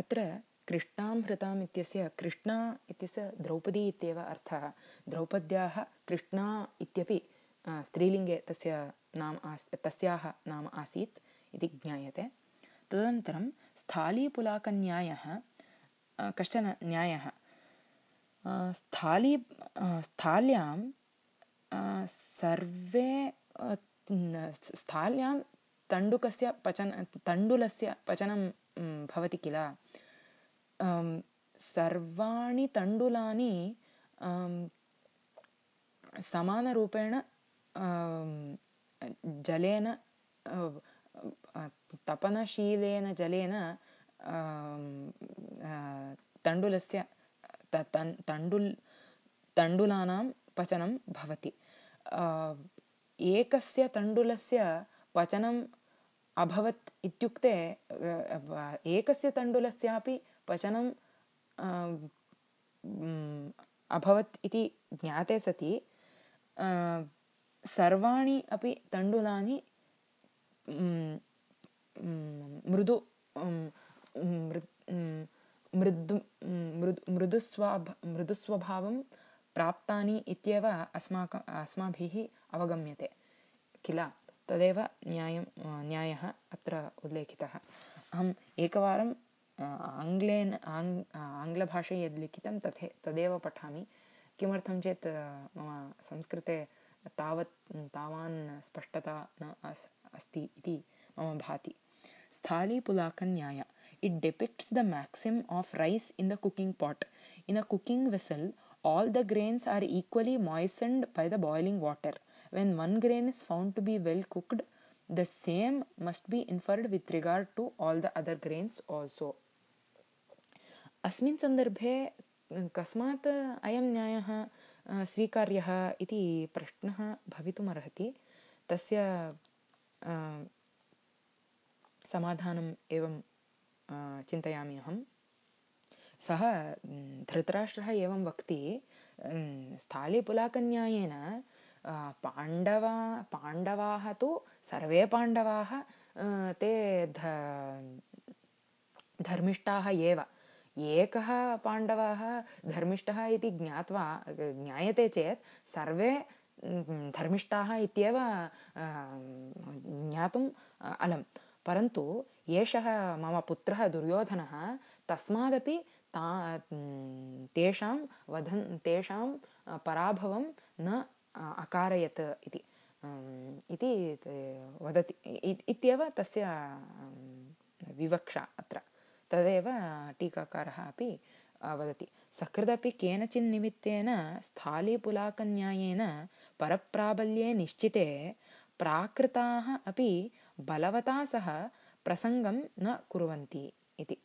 अत्र कृष्णां इत्यस्य कृष्णा इत्यस्य द्रौपदी इत्येव अर्थः। द्रौपद्याः कृष्णा इत्यपि स्त्रीलिङ्गे तस्य नाम आस् तस्याः नाम आसीत् इति ज्ञायते। तदनन्तरं स्थालीपुलाकन्यायः कश्चन न्यायः स्थाली स्थाल्यां सर्वे स्थाल्यां तण्डुकस्य पचन तण्डुलस्य पचनं भवति किल? सर्वाणि तण्डुलानि समानरूपेण जलेन तपनशीलेन जलेन तण्डुलस्य तण्डुल् तण्डुलानां पचनं भवति। एकस्य तण्डुलस्य पचनम् अभवत् इत्युक्ते एकस्य तण्डुलस्यापि पचनं अभवत् इति ज्ञाते सति। सर्वाणि अपि तण्डुलानि मृदु मृदु मृदुस्वाभ मृदुस्वभावं प्राप्तानि इत्येव अस्माकम् अस्माभिः अवगम्यते। किल तदेव न्यायं न्यायः अत्र उल्लेखितः अहम् एकवारम् आङ्ग्लेन आङ्ग्लभाषया यद् लिखितं तथे तदेव पठामि किमर्थं चेत् मम संस्कृते तावत् तावान् स्पष्टता न अस् अस्ति इति मम भाति स्थालीपुलाकन्याय It depicts the maxim of rice in the cooking pot. In a cooking vessel, all the grains are equally moistened by the boiling water. When one grain is found to be well cooked, the same must be inferred with regard to all the other grains also. अस्मिन् सन्दर्भे कस्मात् अयं न्यायः स्वीकार्यः इति प्रश्नः भवितुमर्हति तस्य समाधानम् एवं चिन्तयामि अहं सः धृतराष्ट्रः एवं वक्ति स्थालीपुलाकन्यायेन पाण्डवा पाण्डवाः तु सर्वे पाण्डवाः ते ध धर्मिष्ठाः एव एकः पाण्डवः धर्मिष्ठः इति ज्ञात्वा ज्ञायते चेत् सर्वे धर्मिष्ठाः इत्येव ज्ञातुम् अलम् परन्तु एषः मम पुत्रः दुर्योधनः तस्मादपि ता तेषां वधन् तेषां पराभवं न अकारयत् इति। इति वदति। इत्येव तस्य विवक्षा अत्र। तदेव टीकाकारः अपि वदति। सकृदपि केनचिन्निमित्तेन स्थालीपुलाकन्यायेन परप्राबल्ये निश्चिते प्राकृताः अपि बलवता सह प्रसङ्गं न कुर्वन्ति इति